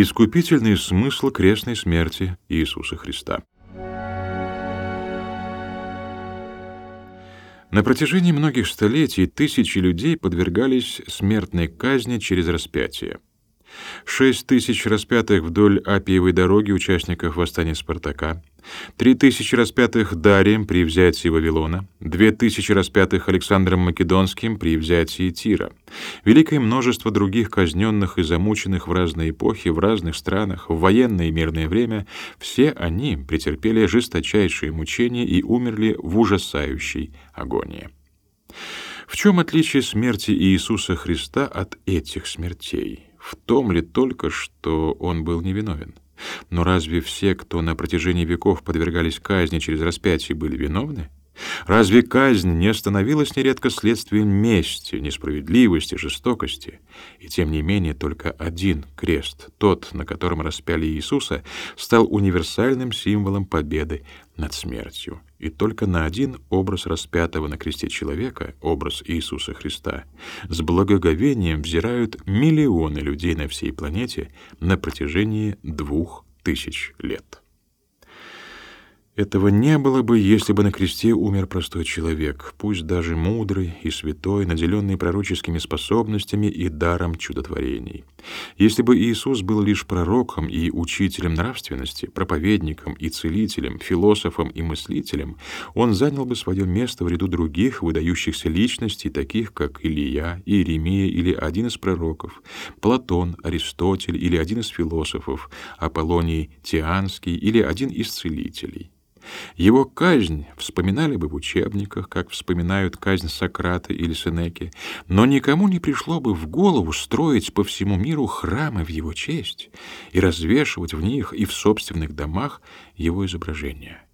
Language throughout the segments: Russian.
Искупительный смысл крестной смерти Иисуса Христа. На протяжении многих столетий тысячи людей подвергались смертной казни через распятие. Шесть тысяч распятых вдоль Апиевой дороги участников восстания Спартака, три тысячи распятых Дарием при взятии Вавилона, две тысячи распятых Александром Македонским при взятии Тира, великое множество других казненных и замученных в разные эпохи, в разных странах, в военное и мирное время, все они претерпели жесточайшие мучения и умерли в ужасающей агонии. В чем отличие смерти Иисуса Христа от этих смертей? В том ли только, что он был невиновен? Но разве все, кто на протяжении веков подвергались казни через распятие, были виновны? Разве казнь не становилась нередко следствием мести, несправедливости, жестокости? И тем не менее только один крест, тот, на котором распяли Иисуса, стал универсальным символом победы над смертью. И только на один образ распятого на кресте человека, образ Иисуса Христа, с благоговением взирают миллионы людей на всей планете на протяжении двух тысяч лет. Этого не было бы, если бы на кресте умер простой человек, пусть даже мудрый и святой, наделенный пророческими способностями и даром чудотворений. Если бы Иисус был лишь пророком и учителем нравственности, проповедником и целителем, философом и мыслителем, он занял бы свое место в ряду других выдающихся личностей, таких как Илия, Иеремия или один из пророков, Платон, Аристотель или один из философов, Аполлоний Тианский или один из целителей. Его казнь вспоминали бы в учебниках, как вспоминают казнь Сократа или Сенеки, но никому не пришло бы в голову строить по всему миру храмы в его честь и развешивать в них и в собственных домах его изображения.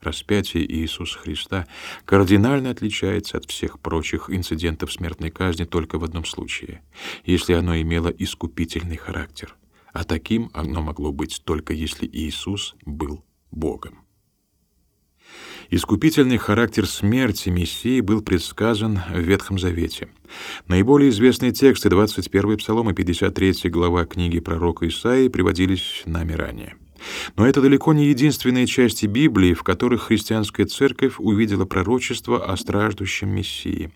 Распятие Иисуса Христа кардинально отличается от всех прочих инцидентов смертной казни только в одном случае, если оно имело искупительный характер, а таким оно могло быть только если Иисус был Богом. Искупительный характер смерти Мессии был предсказан в Ветхом Завете. Наиболее известные тексты 21 Псалом и 53 глава книги пророка Исаии приводились нами ранее. Но это далеко не единственные части Библии, в которых христианская церковь увидела пророчество о страждущем Мессии.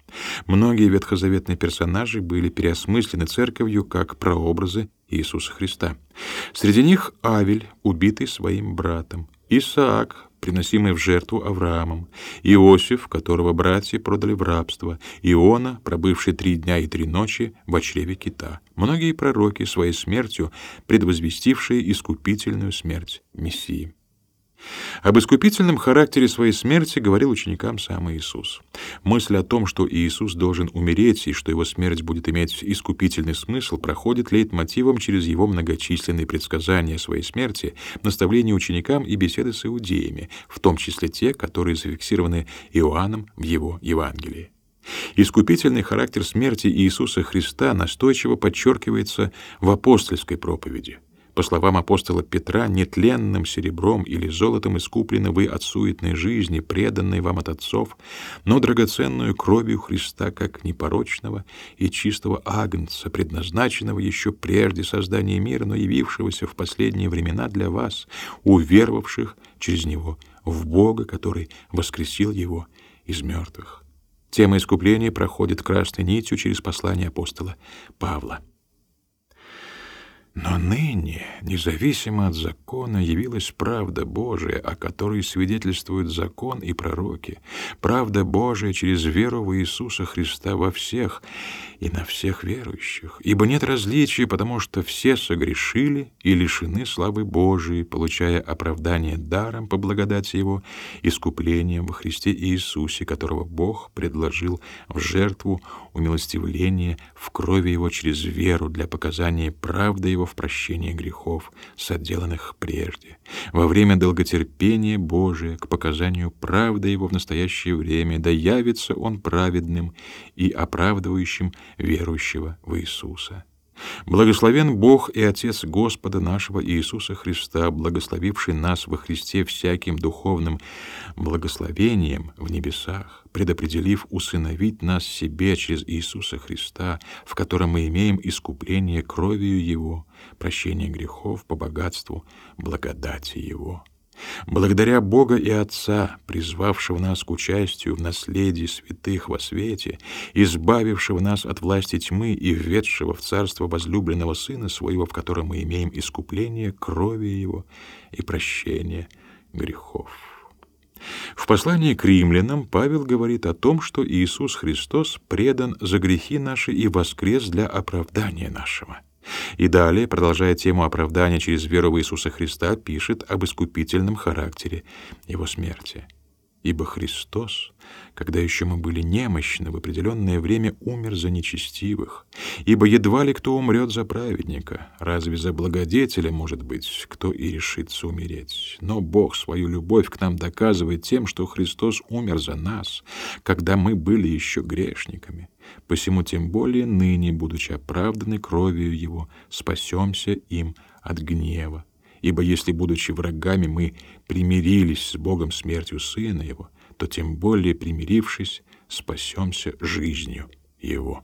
Многие ветхозаветные персонажи были переосмыслены церковью как прообразы Иисуса Христа. Среди них Авель, убитый своим братом, Исаак, приносимый в жертву Авраамом, Иосиф, которого братья продали в рабство, Иона, пробывший три дня и три ночи в чреве кита, многие пророки своей смертью предвозвестившие искупительную смерть Мессии. Об искупительном характере своей смерти говорил ученикам сам Иисус. Мысль о том, что Иисус должен умереть и что его смерть будет иметь искупительный смысл, проходит лейтмотивом через его многочисленные предсказания своей смерти, наставления ученикам и беседы с иудеями, в том числе те, которые зафиксированы Иоанном в его Евангелии. Искупительный характер смерти Иисуса Христа настойчиво подчеркивается в апостольской проповеди — по словам апостола Петра, нетленным серебром или золотом искуплены вы от суетной жизни, преданной вам от отцов, но драгоценную кровью Христа, как непорочного и чистого агнца, предназначенного еще прежде создания мира, но явившегося в последние времена для вас, уверовавших через Него в Бога, который воскресил Его из мертвых. Тема искупления проходит красной нитью через послание апостола Павла. Но ныне, независимо от закона, явилась правда Божия, о которой свидетельствуют закон и пророки, правда Божия через веру в Иисуса Христа во всех и на всех верующих. Ибо нет различия, потому что все согрешили и лишены славы Божией, получая оправдание даром по благодати Его, искуплением во Христе Иисусе, которого Бог предложил в жертву умилостивления в крови Его через веру для показания правды Его в прощении грехов, соделанных прежде, во время долготерпения Божия к показанию правды Его в настоящее время, да явится Он праведным и оправдывающим верующего в Иисуса. Благословен Бог и Отец Господа нашего Иисуса Христа, благословивший нас во Христе всяким духовным благословением в небесах, предопределив усыновить нас себе через Иисуса Христа, в котором мы имеем искупление кровью Его, прощение грехов по богатству благодати Его. Благодаря Бога и Отца, призвавшего нас к участию в наследии святых во свете, избавившего нас от власти тьмы и введшего в царство возлюбленного Сына Своего, в котором мы имеем искупление крови Его и прощение грехов. В послании к римлянам Павел говорит о том, что Иисус Христос предан за грехи наши и воскрес для оправдания нашего. И далее, продолжая тему оправдания через веру в Иисуса Христа, пишет об искупительном характере его смерти. Ибо Христос, когда еще мы были немощны, в определенное время умер за нечестивых. Ибо едва ли кто умрет за праведника, разве за благодетеля, может быть, кто и решится умереть. Но Бог свою любовь к нам доказывает тем, что Христос умер за нас, когда мы были еще грешниками. Посему тем более ныне, будучи оправданы кровью Его, спасемся им от гнева. Ибо если, будучи врагами, мы примирились с Богом смертью Сына Его, то тем более, примирившись, спасемся жизнью Его.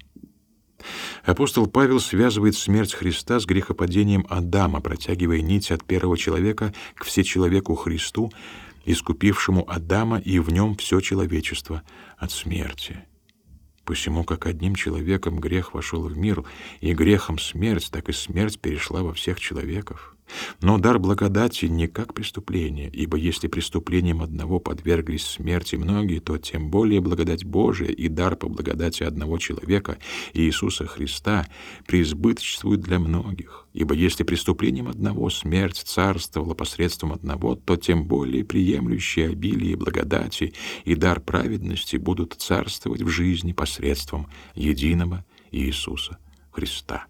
Апостол Павел связывает смерть Христа с грехопадением Адама, протягивая нить от первого человека к всечеловеку Христу, искупившему Адама и в нем все человечество от смерти. Посему как одним человеком грех вошел в мир, и грехом смерть, так и смерть перешла во всех человеков. Но дар благодати не как преступление, ибо если преступлением одного подверглись смерти многие, то тем более благодать Божия и дар по благодати одного человека, Иисуса Христа, преизбыточствует для многих. Ибо если преступлением одного смерть царствовала посредством одного, то тем более приемлющие обилие благодати и дар праведности будут царствовать в жизни посредством единого Иисуса Христа.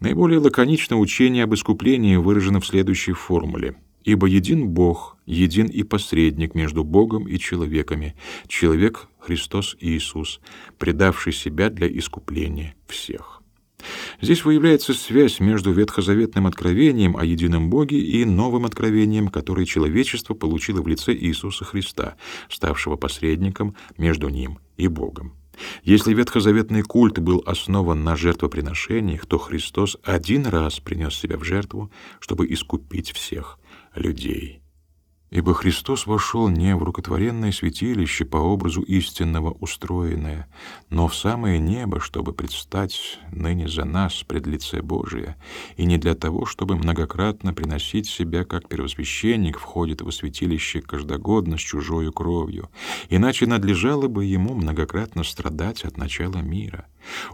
Наиболее лаконично учение об искуплении выражено в следующей формуле. «Ибо един Бог, един и посредник между Богом и человеками, человек Христос Иисус, предавший себя для искупления всех». Здесь выявляется связь между ветхозаветным откровением о едином Боге и новым откровением, которое человечество получило в лице Иисуса Христа, ставшего посредником между ним и Богом. Если ветхозаветный культ был основан на жертвоприношениях, то Христос один раз принес себя в жертву, чтобы искупить всех людей. Ибо Христос вошел не в рукотворенное святилище по образу истинного устроенное, но в самое небо, чтобы предстать ныне за нас пред лице Божие, и не для того, чтобы многократно приносить себя, как первосвященник входит во святилище каждогодно с чужою кровью, иначе надлежало бы ему многократно страдать от начала мира.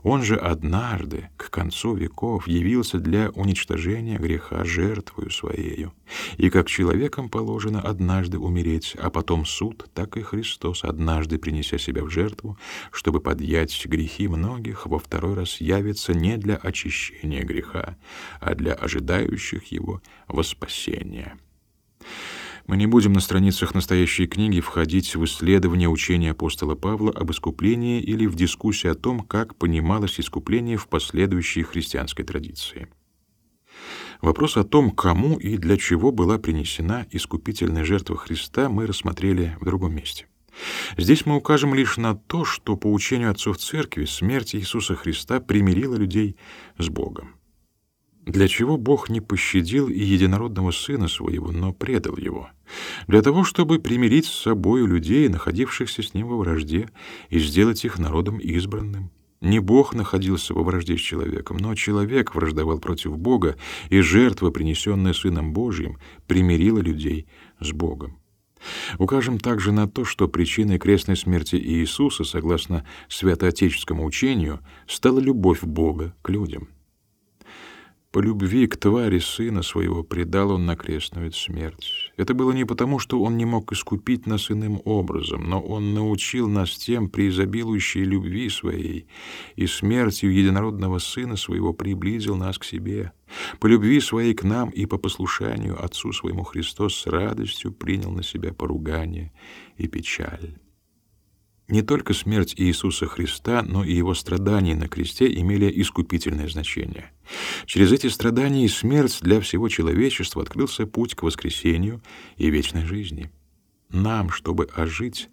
Он же однажды, к концу веков, явился для уничтожения греха жертвою своею. И как человеком положено однажды умереть, а потом суд, так и Христос, однажды принеся себя в жертву, чтобы подъять грехи многих, во второй раз явится не для очищения греха, а для ожидающих его во спасение. Мы не будем на страницах настоящей книги входить в исследование учения апостола Павла об искуплении или в дискуссию о том, как понималось искупление в последующей христианской традиции. Вопрос о том, кому и для чего была принесена искупительная жертва Христа, мы рассмотрели в другом месте. Здесь мы укажем лишь на то, что по учению отцов церкви смерть Иисуса Христа примирила людей с Богом. Для чего Бог не пощадил и единородного Сына Своего, но предал Его? Для того, чтобы примирить с собою людей, находившихся с Ним во вражде, и сделать их народом избранным. Не Бог находился во вражде с человеком, но человек враждовал против Бога, и жертва, принесенная Сыном Божьим, примирила людей с Богом. Укажем также на то, что причиной крестной смерти Иисуса, согласно святоотеческому учению, стала любовь Бога к людям. По любви к твари сына своего предал он на крестную смерть. Это было не потому, что он не мог искупить нас иным образом, но он научил нас тем преизобилующей любви своей и смертью единородного сына своего приблизил нас к себе. По любви своей к нам и по послушанию Отцу своему Христос с радостью принял на себя поругание и печаль. Не только смерть Иисуса Христа, но и его страдания на кресте имели искупительное значение. Через эти страдания и смерть для всего человечества открылся путь к воскресению и вечной жизни. Нам, чтобы ожить,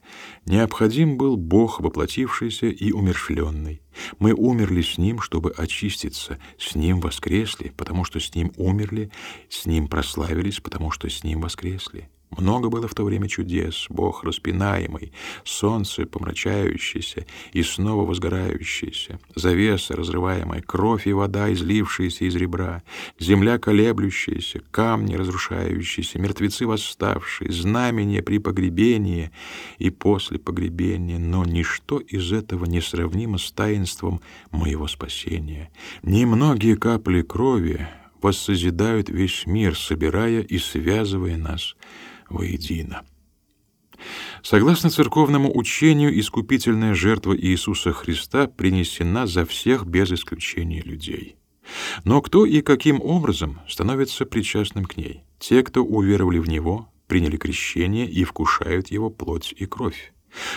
необходим был Бог, воплотившийся и умершленный. Мы умерли с Ним, чтобы очиститься, с Ним воскресли, потому что с Ним умерли, с Ним прославились, потому что с Ним воскресли. Много было в то время чудес, Бог распинаемый, солнце помрачающееся и снова возгорающееся, завеса разрываемая, кровь и вода, излившиеся из ребра, земля колеблющаяся, камни разрушающиеся, мертвецы восставшие, знамения при погребении и после погребения, но ничто из этого не сравнимо с таинством моего спасения. Немногие капли крови воссозидают весь мир, собирая и связывая нас — воедино. Согласно церковному учению, искупительная жертва Иисуса Христа принесена за всех без исключения людей. Но кто и каким образом становится причастным к ней? Те, кто уверовали в Него, приняли крещение и вкушают Его плоть и кровь.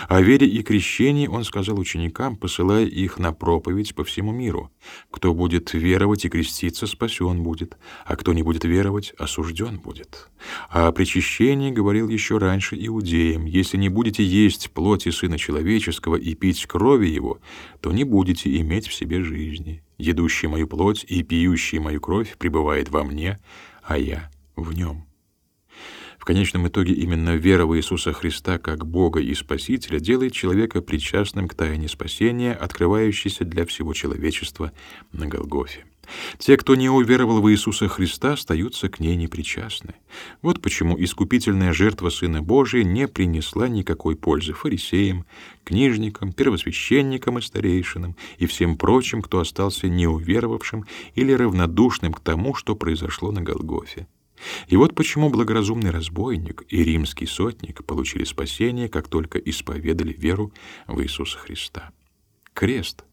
О вере и крещении он сказал ученикам, посылая их на проповедь по всему миру. Кто будет веровать и креститься, спасен будет, а кто не будет веровать, осужден будет. А о причащении говорил еще раньше иудеям, если не будете есть плоти Сына Человеческого и пить крови Его, то не будете иметь в себе жизни. Едущий мою плоть и пьющий мою кровь пребывает во мне, а я в нем конечном итоге именно вера в Иисуса Христа как Бога и Спасителя делает человека причастным к тайне спасения, открывающейся для всего человечества на Голгофе. Те, кто не уверовал в Иисуса Христа, остаются к ней непричастны. Вот почему искупительная жертва Сына Божия не принесла никакой пользы фарисеям, книжникам, первосвященникам и старейшинам и всем прочим, кто остался неуверовавшим или равнодушным к тому, что произошло на Голгофе. И вот почему благоразумный разбойник и римский сотник получили спасение, как только исповедали веру в Иисуса Христа. Крест,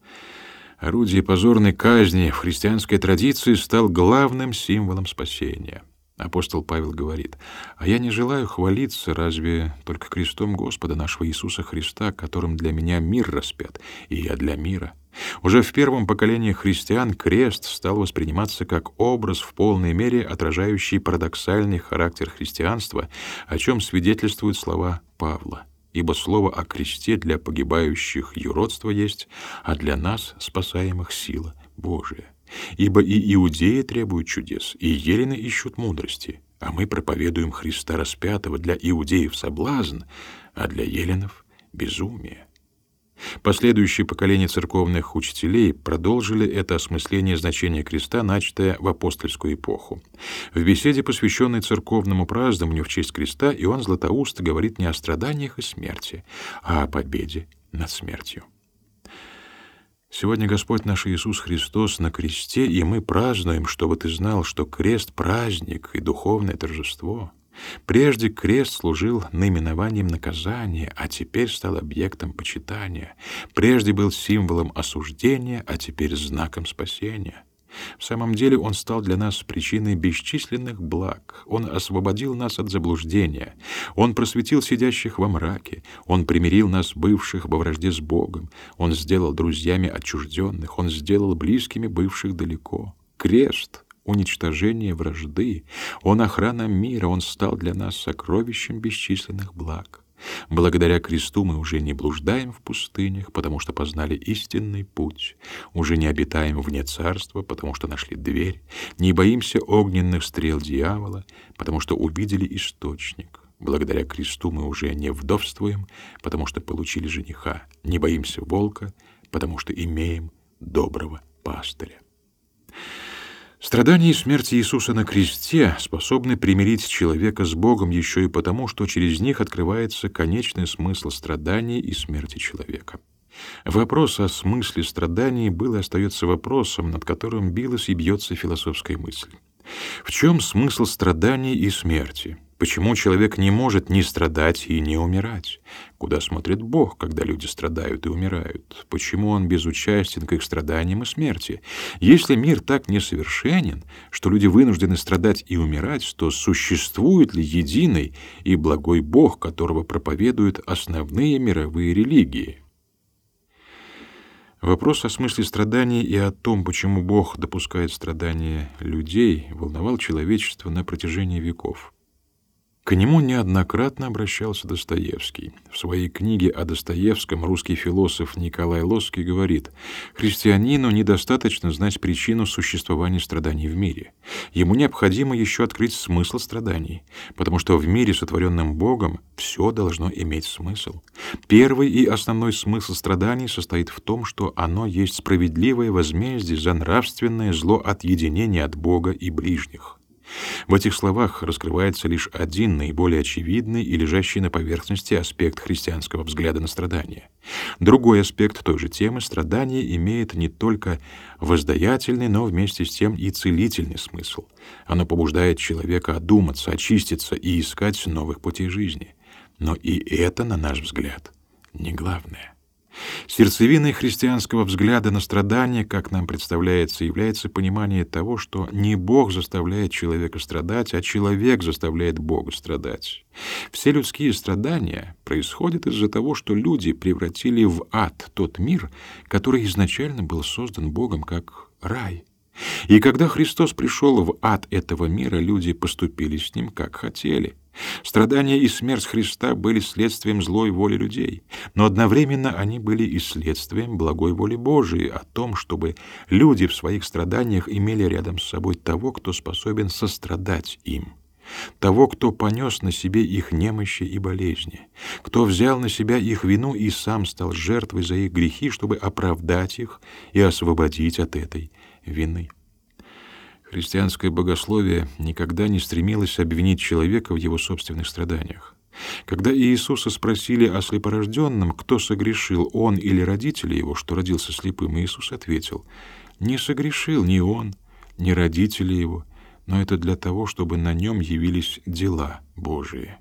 орудие позорной казни в христианской традиции, стал главным символом спасения. Апостол Павел говорит, «А я не желаю хвалиться разве только крестом Господа нашего Иисуса Христа, которым для меня мир распят, и я для мира». Уже в первом поколении христиан крест стал восприниматься как образ в полной мере отражающий парадоксальный характер христианства, о чем свидетельствуют слова Павла. Ибо слово о кресте для погибающих юродство есть, а для нас, спасаемых, сила Божия. Ибо и иудеи требуют чудес, и елены ищут мудрости, а мы проповедуем Христа распятого для иудеев соблазн, а для еленов — безумие. Последующие поколения церковных учителей продолжили это осмысление значения креста, начатое в апостольскую эпоху. В беседе, посвященной церковному празднованию в честь креста, Иоанн Златоуст говорит не о страданиях и смерти, а о победе над смертью. Сегодня Господь наш Иисус Христос на кресте, и мы празднуем, чтобы ты знал, что крест — праздник и духовное торжество — Прежде крест служил наименованием наказания, а теперь стал объектом почитания. Прежде был символом осуждения, а теперь знаком спасения. В самом деле он стал для нас причиной бесчисленных благ. Он освободил нас от заблуждения. Он просветил сидящих во мраке. Он примирил нас, бывших во вражде с Богом. Он сделал друзьями отчужденных. Он сделал близкими бывших далеко. Крест уничтожение вражды, Он охрана мира, Он стал для нас сокровищем бесчисленных благ. Благодаря кресту мы уже не блуждаем в пустынях, потому что познали истинный путь, уже не обитаем вне царства, потому что нашли дверь, не боимся огненных стрел дьявола, потому что увидели источник. Благодаря кресту мы уже не вдовствуем, потому что получили жениха, не боимся волка, потому что имеем доброго пастыря. Страдания и смерть Иисуса на кресте способны примирить человека с Богом еще и потому, что через них открывается конечный смысл страданий и смерти человека. Вопрос о смысле страданий был и остается вопросом, над которым билась и бьется философская мысль. В чем смысл страданий и смерти? Почему человек не может ни страдать и не умирать? Куда смотрит Бог, когда люди страдают и умирают? Почему Он безучастен к их страданиям и смерти? Если мир так несовершенен, что люди вынуждены страдать и умирать, то существует ли единый и благой Бог, которого проповедуют основные мировые религии? Вопрос о смысле страданий и о том, почему Бог допускает страдания людей, волновал человечество на протяжении веков. К нему неоднократно обращался Достоевский. В своей книге о Достоевском русский философ Николай Лосский говорит, «Христианину недостаточно знать причину существования страданий в мире. Ему необходимо еще открыть смысл страданий, потому что в мире, сотворенном Богом, все должно иметь смысл. Первый и основной смысл страданий состоит в том, что оно есть справедливое возмездие за нравственное зло от единения от Бога и ближних». В этих словах раскрывается лишь один наиболее очевидный и лежащий на поверхности аспект христианского взгляда на страдания. Другой аспект той же темы страдания имеет не только воздаятельный, но вместе с тем и целительный смысл. Оно побуждает человека одуматься, очиститься и искать новых путей жизни. Но и это, на наш взгляд, не главное. Сердцевиной христианского взгляда на страдания, как нам представляется, является понимание того, что не Бог заставляет человека страдать, а человек заставляет Бога страдать. Все людские страдания происходят из-за того, что люди превратили в ад тот мир, который изначально был создан Богом как рай. И когда Христос пришел в ад этого мира, люди поступили с ним как хотели — Страдания и смерть Христа были следствием злой воли людей, но одновременно они были и следствием благой воли Божией о том, чтобы люди в своих страданиях имели рядом с собой того, кто способен сострадать им, того, кто понес на себе их немощи и болезни, кто взял на себя их вину и сам стал жертвой за их грехи, чтобы оправдать их и освободить от этой вины. Христианское богословие никогда не стремилось обвинить человека в его собственных страданиях. Когда Иисуса спросили о слепорожденном, кто согрешил, он или родители его, что родился слепым, Иисус ответил, «Не согрешил ни он, ни родители его, но это для того, чтобы на нем явились дела Божии».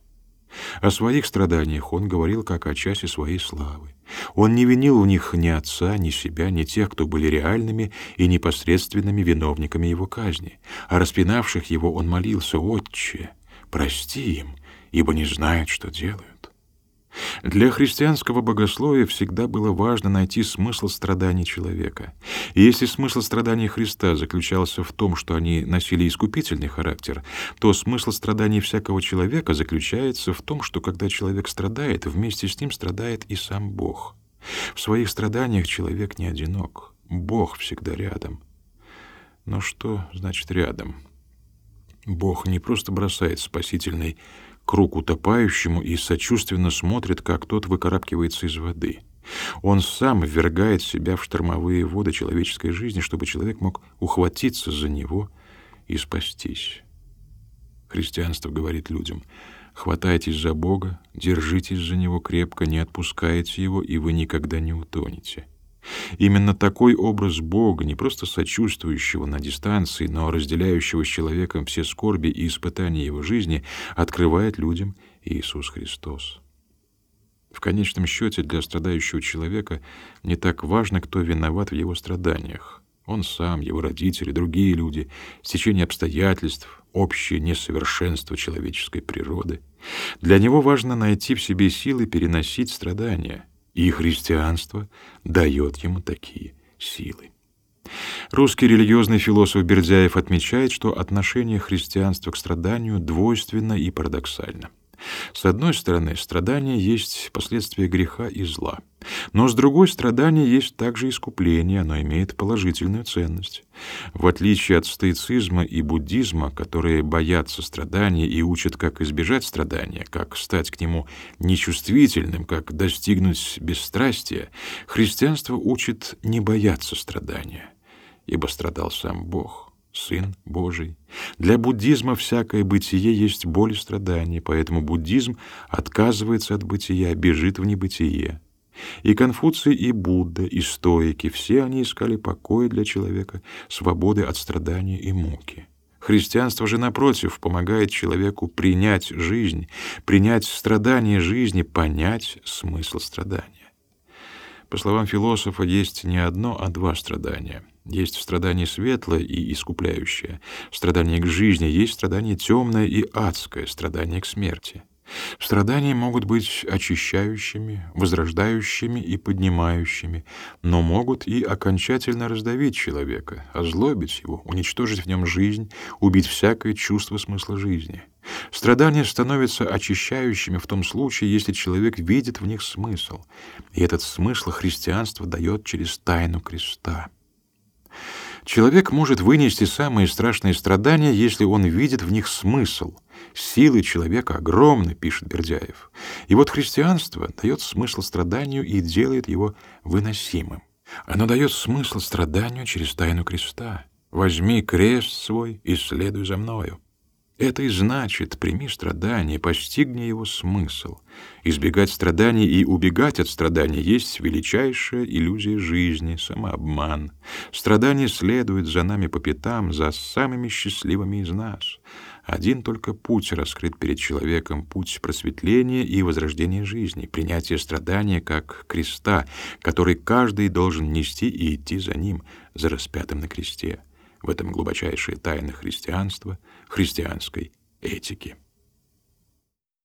О своих страданиях он говорил как о часе своей славы. Он не винил в них ни отца, ни себя, ни тех, кто были реальными и непосредственными виновниками его казни. А распинавших его он молился, «Отче, прости им, ибо не знают, что делают». Для христианского богословия всегда было важно найти смысл страданий человека. И если смысл страданий Христа заключался в том, что они носили искупительный характер, то смысл страданий всякого человека заключается в том, что когда человек страдает, вместе с ним страдает и сам Бог. В своих страданиях человек не одинок. Бог всегда рядом. Но что значит рядом? Бог не просто бросает спасительный круг утопающему и сочувственно смотрит, как тот выкарабкивается из воды. Он сам ввергает себя в штормовые воды человеческой жизни, чтобы человек мог ухватиться за него и спастись. Христианство говорит людям, хватайтесь за Бога, держитесь за Него крепко, не отпускайте Его, и вы никогда не утонете. Именно такой образ Бога, не просто сочувствующего на дистанции, но разделяющего с человеком все скорби и испытания его жизни, открывает людям Иисус Христос. В конечном счете для страдающего человека не так важно, кто виноват в его страданиях. Он сам, его родители, другие люди, стечение обстоятельств, общее несовершенство человеческой природы. Для него важно найти в себе силы переносить страдания — и христианство дает ему такие силы. Русский религиозный философ Бердяев отмечает, что отношение христианства к страданию двойственно и парадоксально. С одной стороны, страдание есть последствие греха и зла. Но с другой, страдание есть также искупление, оно имеет положительную ценность. В отличие от стоицизма и буддизма, которые боятся страдания и учат, как избежать страдания, как стать к нему нечувствительным, как достигнуть бесстрастия, христианство учит не бояться страдания, ибо страдал сам Бог. Сын Божий. Для буддизма всякое бытие есть боль и страдание, поэтому буддизм отказывается от бытия, бежит в небытие. И Конфуций, и Будда, и стоики — все они искали покоя для человека, свободы от страдания и муки. Христианство же, напротив, помогает человеку принять жизнь, принять страдания жизни, понять смысл страдания. По словам философа, есть не одно, а два страдания. Есть страдание светлое и искупляющее, страдание к жизни, есть страдание темное и адское, страдание к смерти. Страдания могут быть очищающими, возрождающими и поднимающими, но могут и окончательно раздавить человека, озлобить его, уничтожить в нем жизнь, убить всякое чувство смысла жизни. Страдания становятся очищающими в том случае, если человек видит в них смысл, и этот смысл христианство дает через тайну креста. Человек может вынести самые страшные страдания, если он видит в них смысл. Силы человека огромны, пишет Бердяев. И вот христианство дает смысл страданию и делает его выносимым. Оно дает смысл страданию через тайну креста. «Возьми крест свой и следуй за мною». Это и значит, прими страдания, постигни его смысл. Избегать страданий и убегать от страданий есть величайшая иллюзия жизни, самообман. Страдания следуют за нами по пятам, за самыми счастливыми из нас. Один только путь раскрыт перед человеком, путь просветления и возрождения жизни, принятие страдания как креста, который каждый должен нести и идти за ним, за распятым на кресте. В этом глубочайшая тайна христианства, христианской этики.